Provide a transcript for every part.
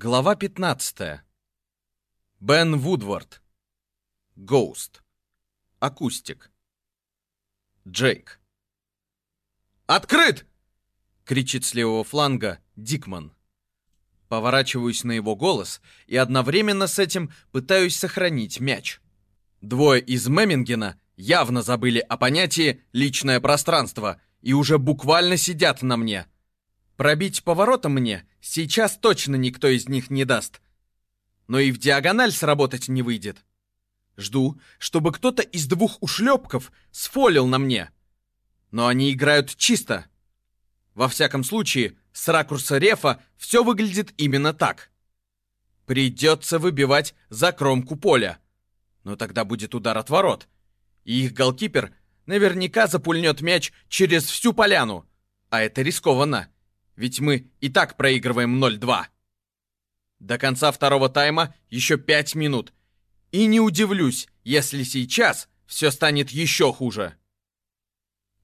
Глава 15. Бен Вудвард. Гоуст. Акустик. Джейк. «Открыт!» — кричит с левого фланга Дикман. Поворачиваюсь на его голос и одновременно с этим пытаюсь сохранить мяч. Двое из Мемингена явно забыли о понятии «личное пространство» и уже буквально сидят на мне — Пробить поворотом мне сейчас точно никто из них не даст. Но и в диагональ сработать не выйдет. Жду, чтобы кто-то из двух ушлепков сфолил на мне. Но они играют чисто. Во всяком случае, с ракурса рефа все выглядит именно так. Придется выбивать за кромку поля. Но тогда будет удар от ворот. И их голкипер наверняка запульнет мяч через всю поляну. А это рискованно ведь мы и так проигрываем 0-2. До конца второго тайма еще 5 минут. И не удивлюсь, если сейчас все станет еще хуже.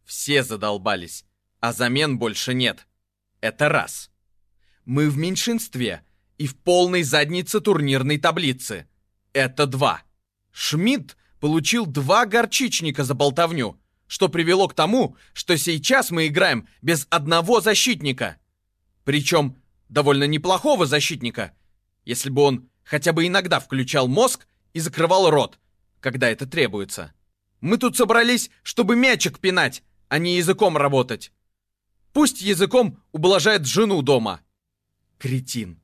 Все задолбались, а замен больше нет. Это раз. Мы в меньшинстве и в полной заднице турнирной таблицы. Это два. Шмидт получил два горчичника за болтовню, что привело к тому, что сейчас мы играем без одного защитника. Причем довольно неплохого защитника, если бы он хотя бы иногда включал мозг и закрывал рот, когда это требуется. Мы тут собрались, чтобы мячик пинать, а не языком работать. Пусть языком ублажает жену дома. Кретин.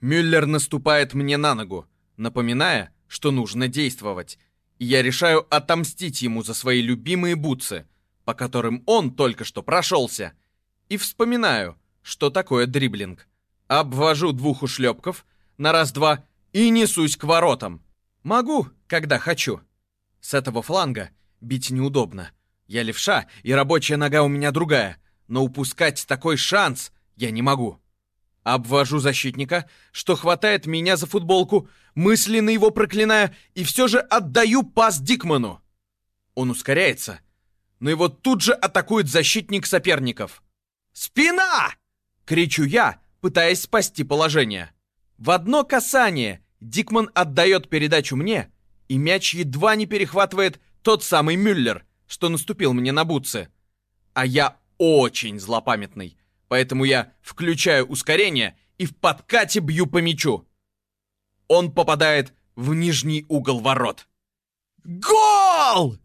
Мюллер наступает мне на ногу, напоминая, что нужно действовать. И я решаю отомстить ему за свои любимые бутсы, по которым он только что прошелся. И вспоминаю, что такое дриблинг. Обвожу двух ушлепков на раз-два и несусь к воротам. Могу, когда хочу. С этого фланга бить неудобно. Я левша, и рабочая нога у меня другая, но упускать такой шанс я не могу. Обвожу защитника, что хватает меня за футболку, мысленно его проклиная, и все же отдаю пас Дикману. Он ускоряется, но его тут же атакует защитник соперников. «Спина!» Кричу я, пытаясь спасти положение. В одно касание Дикман отдает передачу мне, и мяч едва не перехватывает тот самый Мюллер, что наступил мне на бутсы. А я очень злопамятный, поэтому я включаю ускорение и в подкате бью по мячу. Он попадает в нижний угол ворот. Гол!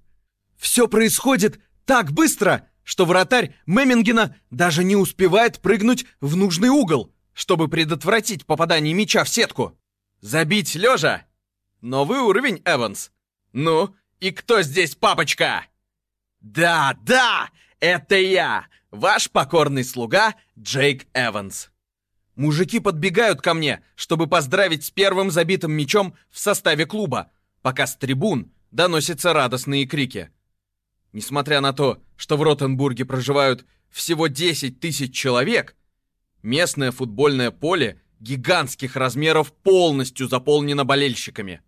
Все происходит так быстро, что вратарь Мемингена даже не успевает прыгнуть в нужный угол, чтобы предотвратить попадание мяча в сетку. Забить лежа? Новый уровень, Эванс. Ну, и кто здесь папочка? Да, да, это я, ваш покорный слуга Джейк Эванс. Мужики подбегают ко мне, чтобы поздравить с первым забитым мячом в составе клуба, пока с трибун доносятся радостные крики. Несмотря на то, что в Ротенбурге проживают всего 10 тысяч человек, местное футбольное поле гигантских размеров полностью заполнено болельщиками.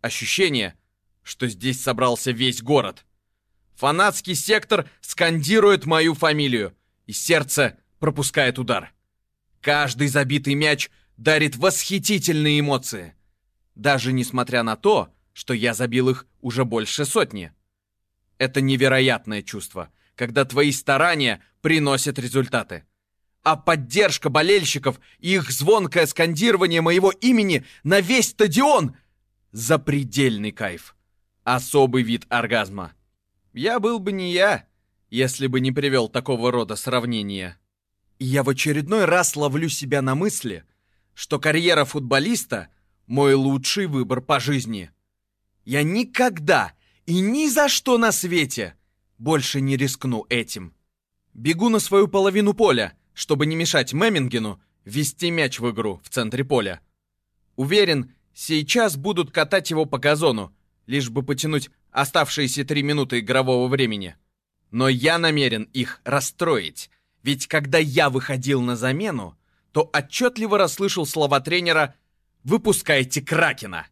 Ощущение, что здесь собрался весь город. Фанатский сектор скандирует мою фамилию, и сердце пропускает удар. Каждый забитый мяч дарит восхитительные эмоции. Даже несмотря на то, что я забил их уже больше сотни. Это невероятное чувство, когда твои старания приносят результаты. А поддержка болельщиков и их звонкое скандирование моего имени на весь стадион — запредельный кайф. Особый вид оргазма. Я был бы не я, если бы не привел такого рода сравнения. И я в очередной раз ловлю себя на мысли, что карьера футболиста — мой лучший выбор по жизни. Я никогда и ни за что на свете больше не рискну этим. Бегу на свою половину поля, чтобы не мешать Мемингену вести мяч в игру в центре поля. Уверен, сейчас будут катать его по газону, лишь бы потянуть оставшиеся три минуты игрового времени. Но я намерен их расстроить, ведь когда я выходил на замену, то отчетливо расслышал слова тренера «Выпускайте Кракена!»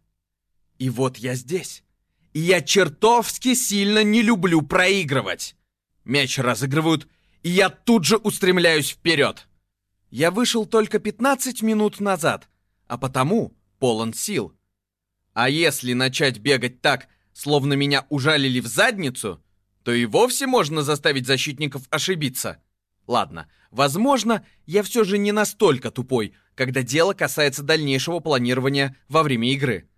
И вот я здесь. Я чертовски сильно не люблю проигрывать. Мяч разыгрывают, и я тут же устремляюсь вперед. Я вышел только 15 минут назад, а потому полон сил. А если начать бегать так, словно меня ужалили в задницу, то и вовсе можно заставить защитников ошибиться. Ладно, возможно, я все же не настолько тупой, когда дело касается дальнейшего планирования во время игры.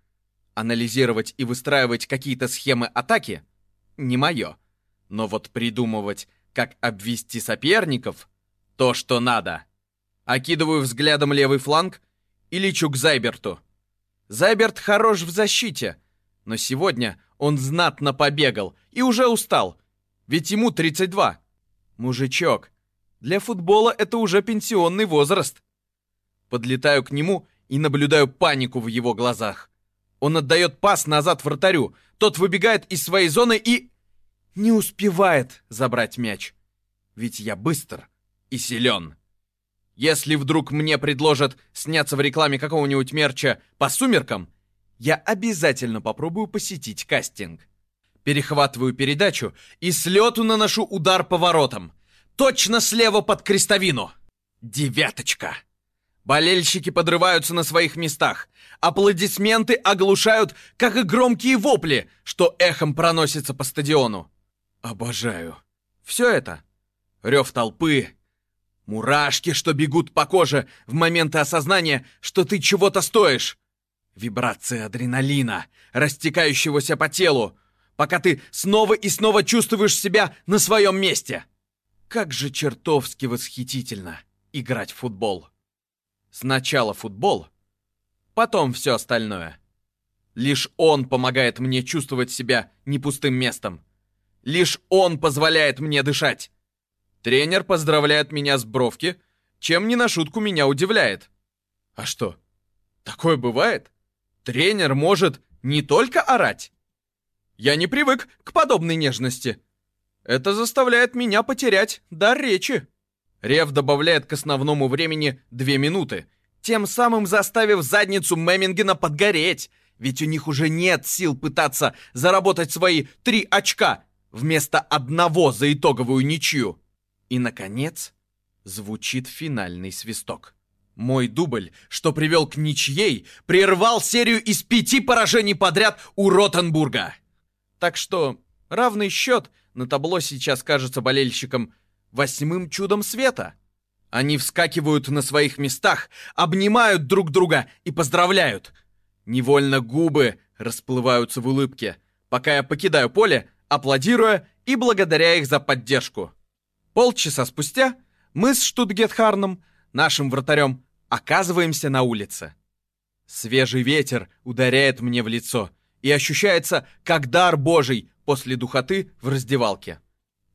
Анализировать и выстраивать какие-то схемы атаки — не мое. Но вот придумывать, как обвести соперников — то, что надо. Окидываю взглядом левый фланг и лечу к Зайберту. Зайберт хорош в защите, но сегодня он знатно побегал и уже устал, ведь ему 32. Мужичок, для футбола это уже пенсионный возраст. Подлетаю к нему и наблюдаю панику в его глазах. Он отдает пас назад вратарю, тот выбегает из своей зоны и... Не успевает забрать мяч. Ведь я быстр и силен. Если вдруг мне предложат сняться в рекламе какого-нибудь мерча по сумеркам, я обязательно попробую посетить кастинг. Перехватываю передачу и с лету наношу удар по воротам. Точно слева под крестовину. Девяточка. Болельщики подрываются на своих местах. Аплодисменты оглушают, как и громкие вопли, что эхом проносится по стадиону. Обожаю. Все это. Рев толпы. Мурашки, что бегут по коже в моменты осознания, что ты чего-то стоишь. Вибрации адреналина, растекающегося по телу, пока ты снова и снова чувствуешь себя на своем месте. Как же чертовски восхитительно играть в футбол. Сначала футбол, потом все остальное. Лишь он помогает мне чувствовать себя не пустым местом. Лишь он позволяет мне дышать. Тренер поздравляет меня с бровки, чем не на шутку меня удивляет. А что, такое бывает? Тренер может не только орать. Я не привык к подобной нежности. Это заставляет меня потерять дар речи. Рев добавляет к основному времени две минуты, тем самым заставив задницу Мемингена подгореть, ведь у них уже нет сил пытаться заработать свои три очка вместо одного за итоговую ничью. И, наконец, звучит финальный свисток. Мой дубль, что привел к ничьей, прервал серию из пяти поражений подряд у Ротенбурга. Так что равный счет на табло сейчас кажется болельщикам восьмым чудом света. Они вскакивают на своих местах, обнимают друг друга и поздравляют. Невольно губы расплываются в улыбке, пока я покидаю поле, аплодируя и благодаря их за поддержку. Полчаса спустя мы с Штутгетхарном нашим вратарем, оказываемся на улице. Свежий ветер ударяет мне в лицо и ощущается как дар божий после духоты в раздевалке.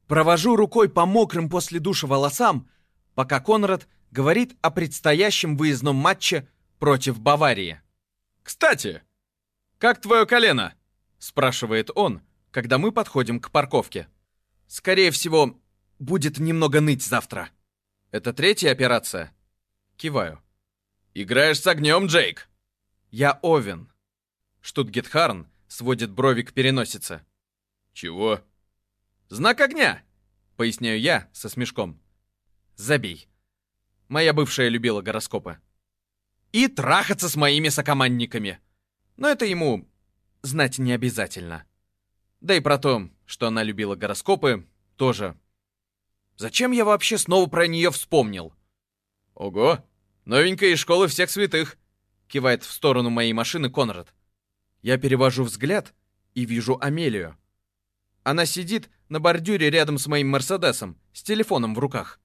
Провожу рукой по мокрым после душа волосам, пока Конрад говорит о предстоящем выездном матче против Баварии. «Кстати, как твое колено?» – спрашивает он, когда мы подходим к парковке. «Скорее всего, будет немного ныть завтра». «Это третья операция?» Киваю. «Играешь с огнем, Джейк?» «Я Овен». Штутгетхарн сводит брови к переносице. «Чего?» «Знак огня!» Поясняю я со смешком. «Забей». Моя бывшая любила гороскопы. И трахаться с моими сокомандниками. Но это ему знать не обязательно. Да и про то, что она любила гороскопы, тоже Зачем я вообще снова про нее вспомнил? Ого, новенькая из школы всех святых, кивает в сторону моей машины Конрад. Я перевожу взгляд и вижу Амелию. Она сидит на бордюре рядом с моим Мерседесом, с телефоном в руках.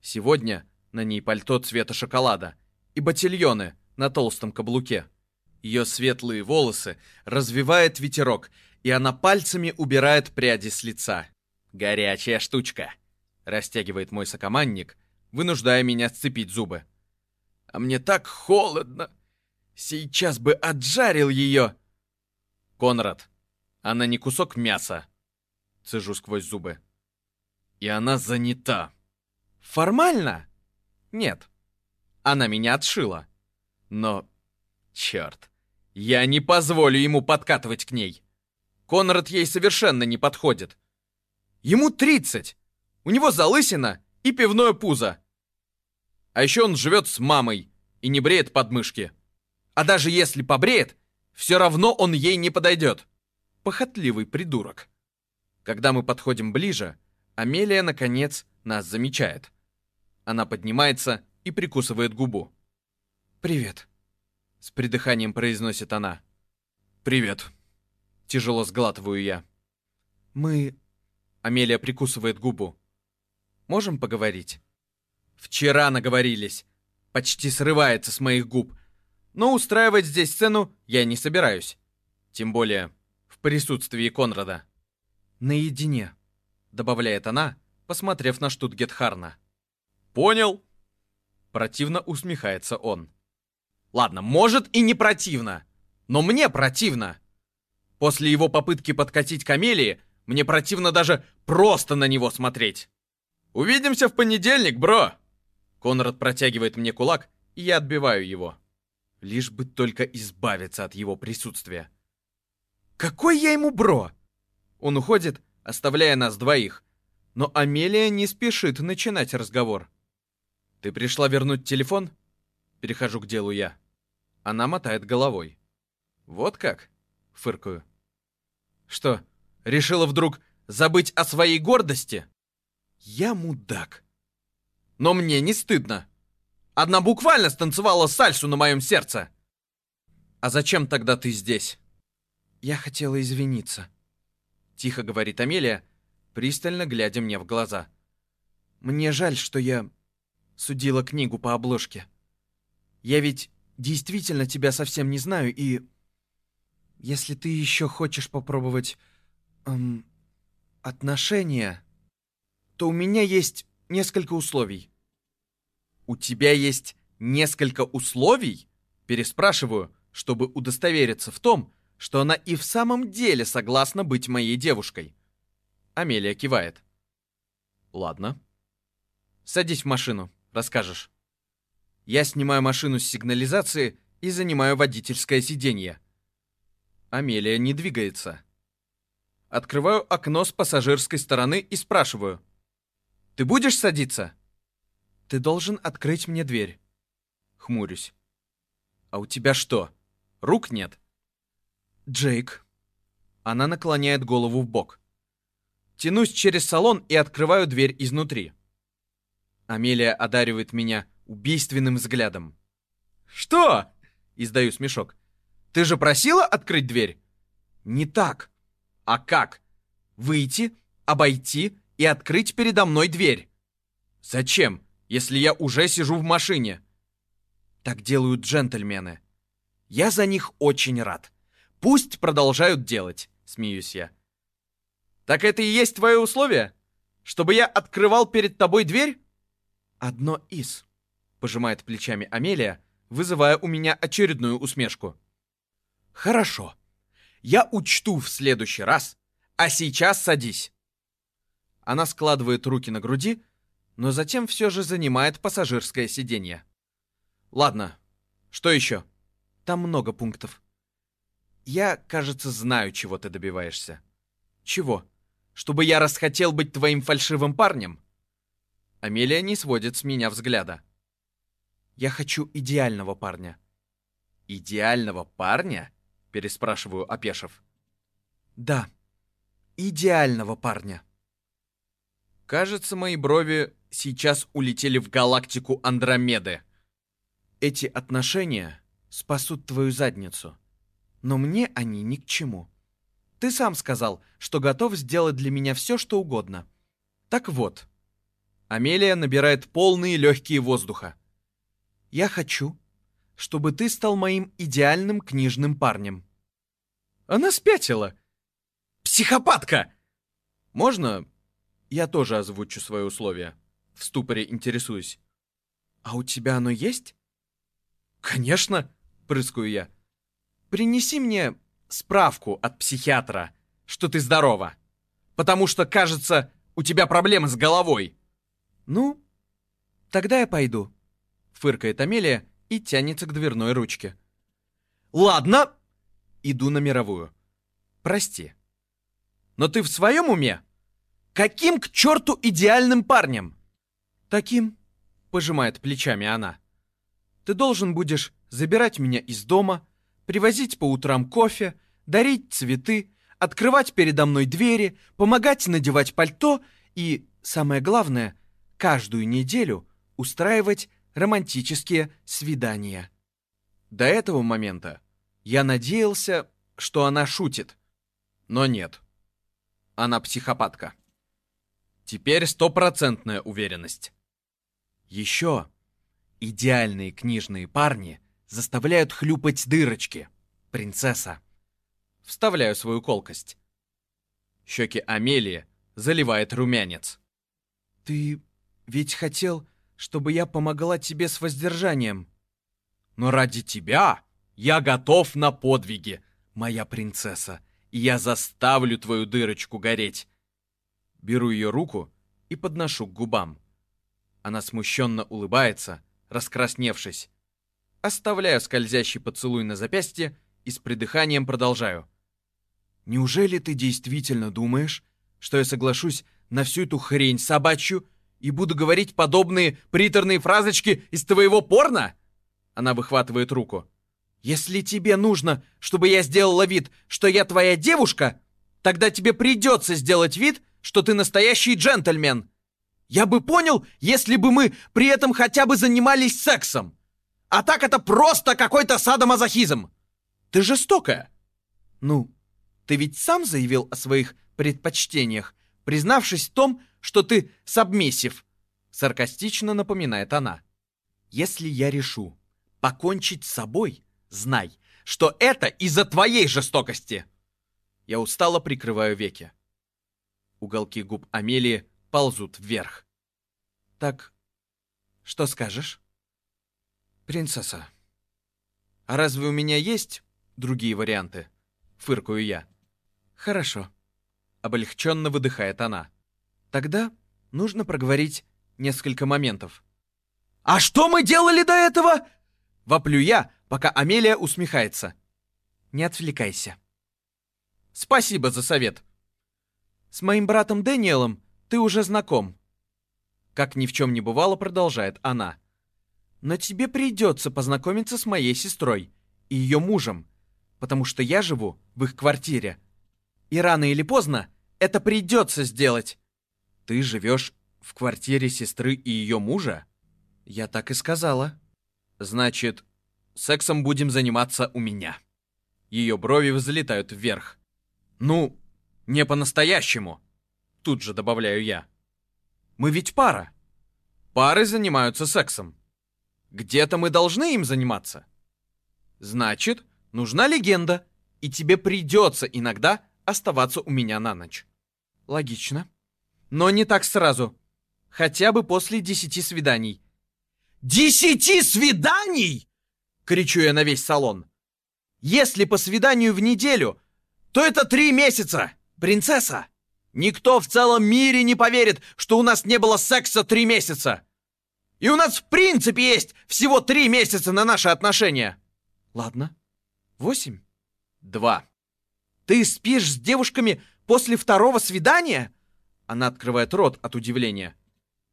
Сегодня на ней пальто цвета шоколада и ботильоны на толстом каблуке. Ее светлые волосы развивает ветерок, и она пальцами убирает пряди с лица. Горячая штучка растягивает мой сокомандник, вынуждая меня сцепить зубы. А мне так холодно. Сейчас бы отжарил ее. Конрад, она не кусок мяса. Цежу сквозь зубы. И она занята. Формально? Нет. Она меня отшила. Но, черт, я не позволю ему подкатывать к ней. Конрад ей совершенно не подходит. Ему тридцать. У него залысина и пивное пузо. А еще он живет с мамой и не бреет подмышки. А даже если побреет, все равно он ей не подойдет. Похотливый придурок. Когда мы подходим ближе, Амелия, наконец, нас замечает. Она поднимается и прикусывает губу. «Привет», — с придыханием произносит она. «Привет», — тяжело сглатываю я. «Мы...» — Амелия прикусывает губу. «Можем поговорить?» «Вчера наговорились», — почти срывается с моих губ. Но устраивать здесь сцену я не собираюсь. Тем более в присутствии Конрада. «Наедине», — добавляет она, посмотрев на Штутгетхарна. «Понял?» Противно усмехается он. «Ладно, может и не противно, но мне противно. После его попытки подкатить камелии, мне противно даже просто на него смотреть. Увидимся в понедельник, бро!» Конрад протягивает мне кулак, и я отбиваю его. Лишь бы только избавиться от его присутствия. «Какой я ему бро?» Он уходит, оставляя нас двоих. Но Амелия не спешит начинать разговор. «Ты пришла вернуть телефон?» Перехожу к делу я. Она мотает головой. «Вот как?» — фыркаю. «Что, решила вдруг забыть о своей гордости?» «Я мудак. Но мне не стыдно. Одна буквально станцевала сальсу на моем сердце. А зачем тогда ты здесь?» «Я хотела извиниться», — тихо говорит Амелия, пристально глядя мне в глаза. «Мне жаль, что я судила книгу по обложке. Я ведь действительно тебя совсем не знаю, и... Если ты еще хочешь попробовать... Эм, отношения, то у меня есть несколько условий». «У тебя есть несколько условий?» Переспрашиваю, чтобы удостовериться в том, что она и в самом деле согласна быть моей девушкой. Амелия кивает. «Ладно. Садись в машину, расскажешь». Я снимаю машину с сигнализации и занимаю водительское сиденье. Амелия не двигается. Открываю окно с пассажирской стороны и спрашиваю. «Ты будешь садиться?» «Ты должен открыть мне дверь». Хмурюсь. «А у тебя что, рук нет?» «Джейк». Она наклоняет голову в бок. Тянусь через салон и открываю дверь изнутри. Амелия одаривает меня убийственным взглядом. «Что?» — издаю смешок. «Ты же просила открыть дверь?» «Не так». «А как?» «Выйти, обойти и открыть передо мной дверь». «Зачем, если я уже сижу в машине?» «Так делают джентльмены. Я за них очень рад. Пусть продолжают делать», — смеюсь я. «Так это и есть твое условие? Чтобы я открывал перед тобой дверь?» «Одно из», пожимает плечами Амелия, вызывая у меня очередную усмешку. Хорошо. Я учту в следующий раз, а сейчас садись. Она складывает руки на груди, но затем все же занимает пассажирское сиденье. Ладно, что еще? Там много пунктов. Я, кажется, знаю, чего ты добиваешься. Чего? Чтобы я расхотел быть твоим фальшивым парнем? Амелия не сводит с меня взгляда. Я хочу идеального парня». «Идеального парня?» — переспрашиваю, опешив. «Да, идеального парня». Кажется, мои брови сейчас улетели в галактику Андромеды. Эти отношения спасут твою задницу. Но мне они ни к чему. Ты сам сказал, что готов сделать для меня все, что угодно. Так вот. Амелия набирает полные легкие воздуха. Я хочу, чтобы ты стал моим идеальным книжным парнем». Она спятила. «Психопатка!» «Можно я тоже озвучу свои условия?» В ступоре интересуюсь. «А у тебя оно есть?» «Конечно!» — прыскаю я. «Принеси мне справку от психиатра, что ты здорова. Потому что, кажется, у тебя проблемы с головой». «Ну, тогда я пойду», Фыркает Амелия и тянется к дверной ручке. «Ладно!» Иду на мировую. «Прости. Но ты в своем уме? Каким к черту идеальным парнем?» «Таким», — пожимает плечами она. ты должен будешь забирать меня из дома, привозить по утрам кофе, дарить цветы, открывать передо мной двери, помогать надевать пальто и, самое главное, каждую неделю устраивать романтические свидания. До этого момента я надеялся, что она шутит. Но нет. Она психопатка. Теперь стопроцентная уверенность. Еще идеальные книжные парни заставляют хлюпать дырочки. Принцесса. Вставляю свою колкость. Щеки Амелии заливает румянец. «Ты ведь хотел, чтобы я помогла тебе с воздержанием?» «Но ради тебя я готов на подвиги, моя принцесса, и я заставлю твою дырочку гореть!» Беру ее руку и подношу к губам. Она смущенно улыбается, раскрасневшись. Оставляю скользящий поцелуй на запястье и с придыханием продолжаю. «Неужели ты действительно думаешь, что я соглашусь на всю эту хрень собачью и буду говорить подобные приторные фразочки из твоего порно?» Она выхватывает руку. «Если тебе нужно, чтобы я сделала вид, что я твоя девушка, тогда тебе придется сделать вид, что ты настоящий джентльмен. Я бы понял, если бы мы при этом хотя бы занимались сексом. А так это просто какой-то садомазохизм. Ты жестокая. Ну, ты ведь сам заявил о своих предпочтениях, признавшись в том, что ты сабмиссив. Саркастично напоминает она. Если я решу покончить с собой, знай, что это из-за твоей жестокости. Я устало прикрываю веки. Уголки губ Амелии ползут вверх. Так, что скажешь? Принцесса. А разве у меня есть другие варианты? Фыркаю я. Хорошо. Облегченно выдыхает она. Тогда нужно проговорить несколько моментов. «А что мы делали до этого?» Воплю я, пока Амелия усмехается. Не отвлекайся. Спасибо за совет. С моим братом Дэниелом ты уже знаком. Как ни в чем не бывало, продолжает она. Но тебе придется познакомиться с моей сестрой и ее мужем, потому что я живу в их квартире. И рано или поздно это придется сделать. Ты живешь в квартире сестры и ее мужа? Я так и сказала. Значит, сексом будем заниматься у меня. Ее брови взлетают вверх. Ну, не по-настоящему. Тут же добавляю я. Мы ведь пара. Пары занимаются сексом. Где-то мы должны им заниматься. Значит, нужна легенда, и тебе придется иногда оставаться у меня на ночь. Логично. Но не так сразу. Хотя бы после десяти свиданий. «Десяти свиданий!» — кричу я на весь салон. «Если по свиданию в неделю, то это три месяца, принцесса! Никто в целом мире не поверит, что у нас не было секса три месяца! И у нас в принципе есть всего три месяца на наши отношения!» «Ладно, восемь?» «Два. Ты спишь с девушками после второго свидания?» Она открывает рот от удивления.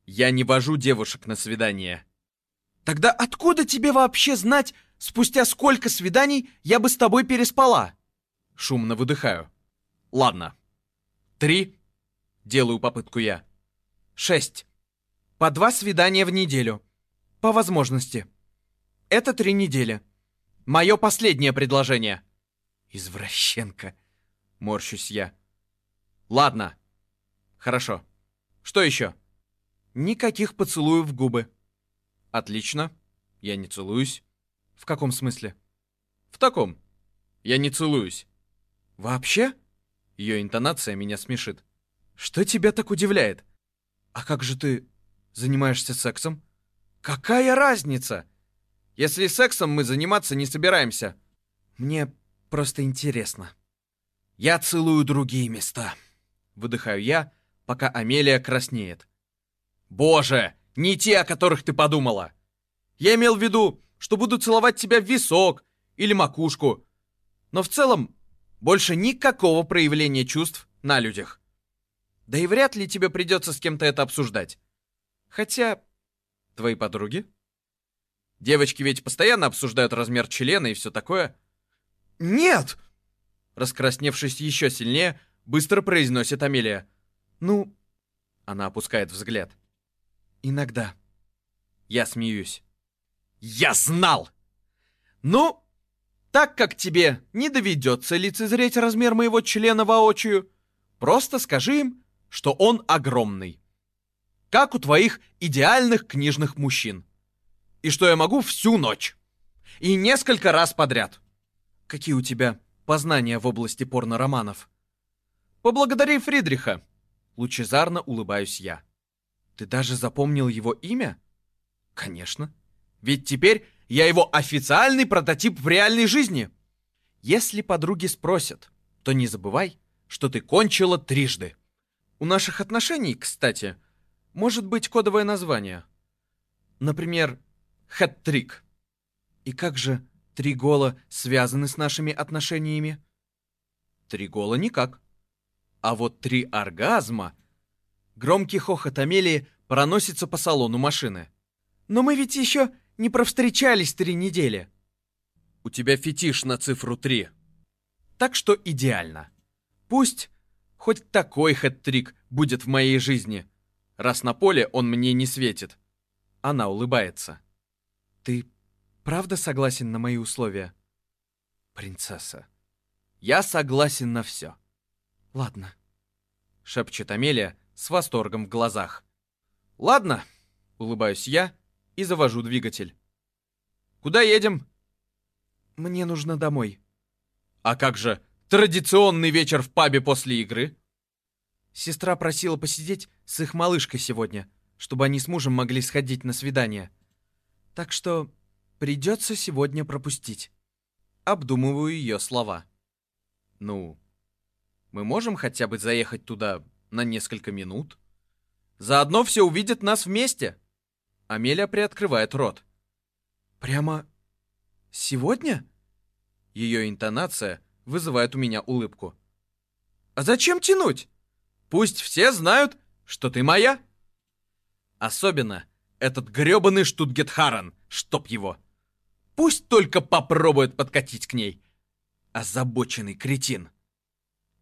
«Я не вожу девушек на свидание», Тогда откуда тебе вообще знать, спустя сколько свиданий я бы с тобой переспала? Шумно выдыхаю. Ладно. Три. Делаю попытку я. Шесть. По два свидания в неделю. По возможности. Это три недели. Мое последнее предложение. Извращенка. Морщусь я. Ладно. Хорошо. Что еще? Никаких поцелуев в губы. Отлично. Я не целуюсь. В каком смысле? В таком. Я не целуюсь. Вообще? Ее интонация меня смешит. Что тебя так удивляет? А как же ты занимаешься сексом? Какая разница? Если сексом мы заниматься не собираемся. Мне просто интересно. Я целую другие места. Выдыхаю я, пока Амелия краснеет. Боже, не те, о которых ты подумала. Я имел в виду, что буду целовать тебя в висок или макушку. Но в целом, больше никакого проявления чувств на людях. Да и вряд ли тебе придется с кем-то это обсуждать. Хотя, твои подруги? Девочки ведь постоянно обсуждают размер члена и все такое. «Нет!» Раскрасневшись еще сильнее, быстро произносит Амелия. «Ну...» Она опускает взгляд. «Иногда». Я смеюсь. «Я знал!» «Ну, так как тебе не доведется лицезреть размер моего члена воочию, просто скажи им, что он огромный. Как у твоих идеальных книжных мужчин. И что я могу всю ночь. И несколько раз подряд. Какие у тебя познания в области порно-романов? Поблагодари Фридриха. Лучезарно улыбаюсь я. Ты даже запомнил его имя? Конечно. Ведь теперь я его официальный прототип в реальной жизни. Если подруги спросят, то не забывай, что ты кончила трижды. У наших отношений, кстати, может быть кодовое название. Например, хэт-трик. И как же три гола связаны с нашими отношениями? Три гола никак. А вот три оргазма... Громкий хохот Амелии проносится по салону машины. Но мы ведь еще не провстречались три недели. У тебя фетиш на цифру три. Так что идеально. Пусть хоть такой хэт-трик будет в моей жизни, раз на поле он мне не светит. Она улыбается. Ты правда согласен на мои условия? Принцесса. Я согласен на все. Ладно. Шепчет Амелия с восторгом в глазах. Ладно, улыбаюсь я и завожу двигатель. Куда едем? Мне нужно домой. А как же традиционный вечер в пабе после игры? Сестра просила посидеть с их малышкой сегодня, чтобы они с мужем могли сходить на свидание. Так что придется сегодня пропустить. Обдумываю ее слова. Ну, мы можем хотя бы заехать туда на несколько минут? Заодно все увидят нас вместе. Амелия приоткрывает рот. Прямо сегодня? Ее интонация вызывает у меня улыбку. А зачем тянуть? Пусть все знают, что ты моя. Особенно этот грёбаный Штутгетхарен, чтоб его. Пусть только попробует подкатить к ней. Озабоченный кретин.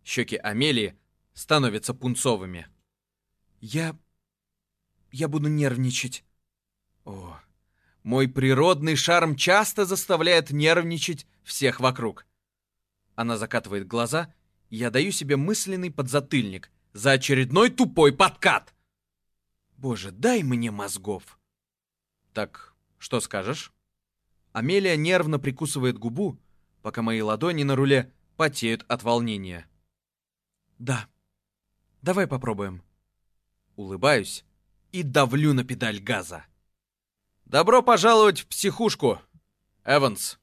Щеки Амелии становятся пунцовыми. Я... я буду нервничать. О, мой природный шарм часто заставляет нервничать всех вокруг. Она закатывает глаза, и я даю себе мысленный подзатыльник за очередной тупой подкат. Боже, дай мне мозгов. Так, что скажешь? Амелия нервно прикусывает губу, пока мои ладони на руле потеют от волнения. Да. Давай попробуем. Улыбаюсь и давлю на педаль газа. Добро пожаловать в психушку, Эванс.